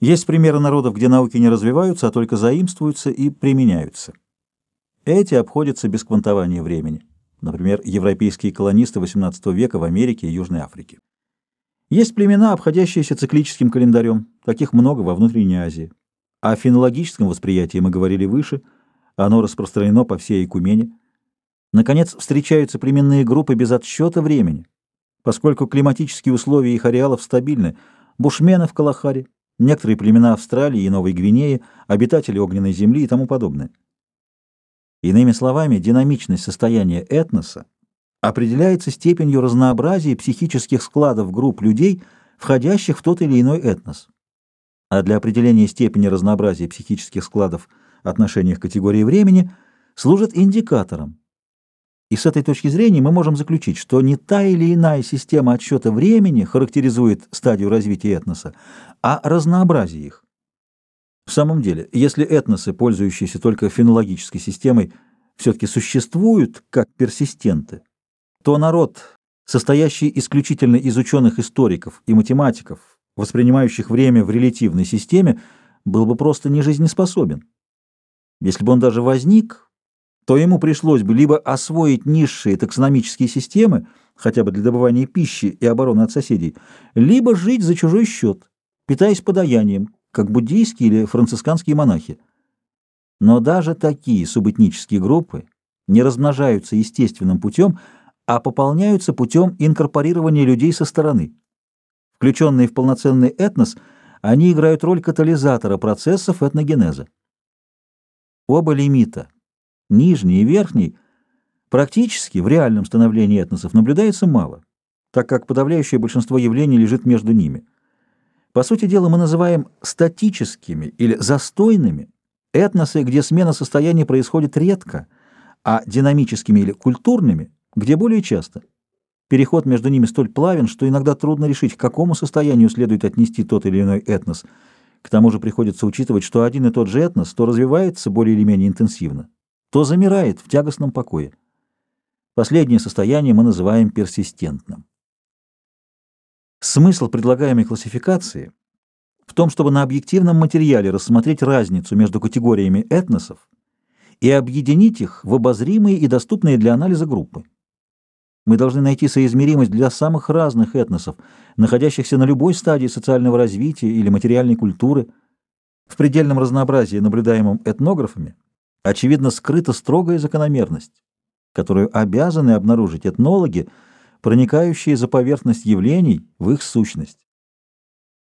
Есть примеры народов, где науки не развиваются, а только заимствуются и применяются. Эти обходятся без квантования времени. Например, европейские колонисты XVIII века в Америке и Южной Африке. Есть племена, обходящиеся циклическим календарем. Таких много во внутренней Азии. О фенологическом восприятии мы говорили выше. Оно распространено по всей Икумене. Наконец, встречаются племенные группы без отсчета времени. Поскольку климатические условия их ареалов стабильны, бушмены в Калахаре, некоторые племена Австралии и Новой Гвинеи, обитатели огненной земли и тому подобное. Иными словами, динамичность состояния этноса определяется степенью разнообразия психических складов групп людей, входящих в тот или иной этнос. А для определения степени разнообразия психических складов отношения к категории времени служит индикатором. И с этой точки зрения мы можем заключить, что не та или иная система отсчета времени характеризует стадию развития этноса, а разнообразие их. В самом деле, если этносы, пользующиеся только фенологической системой, все-таки существуют как персистенты, то народ, состоящий исключительно из ученых-историков и математиков, воспринимающих время в релятивной системе, был бы просто не жизнеспособен. Если бы он даже возник, то ему пришлось бы либо освоить низшие таксономические системы, хотя бы для добывания пищи и обороны от соседей, либо жить за чужой счет, питаясь подаянием, как буддийские или францисканские монахи. Но даже такие субэтнические группы не размножаются естественным путем, а пополняются путем инкорпорирования людей со стороны. Включенные в полноценный этнос, они играют роль катализатора процессов этногенеза. Оба лимита, нижний и верхний, практически в реальном становлении этносов наблюдается мало, так как подавляющее большинство явлений лежит между ними. По сути дела, мы называем статическими или застойными этносы, где смена состояния происходит редко, а динамическими или культурными где более часто. Переход между ними столь плавен, что иногда трудно решить, к какому состоянию следует отнести тот или иной этнос. К тому же приходится учитывать, что один и тот же этнос то развивается более или менее интенсивно, то замирает в тягостном покое. Последнее состояние мы называем персистентным. Смысл предлагаемой классификации в том, чтобы на объективном материале рассмотреть разницу между категориями этносов и объединить их в обозримые и доступные для анализа группы. Мы должны найти соизмеримость для самых разных этносов, находящихся на любой стадии социального развития или материальной культуры. В предельном разнообразии, наблюдаемом этнографами, очевидно скрыта строгая закономерность, которую обязаны обнаружить этнологи, проникающие за поверхность явлений в их сущность.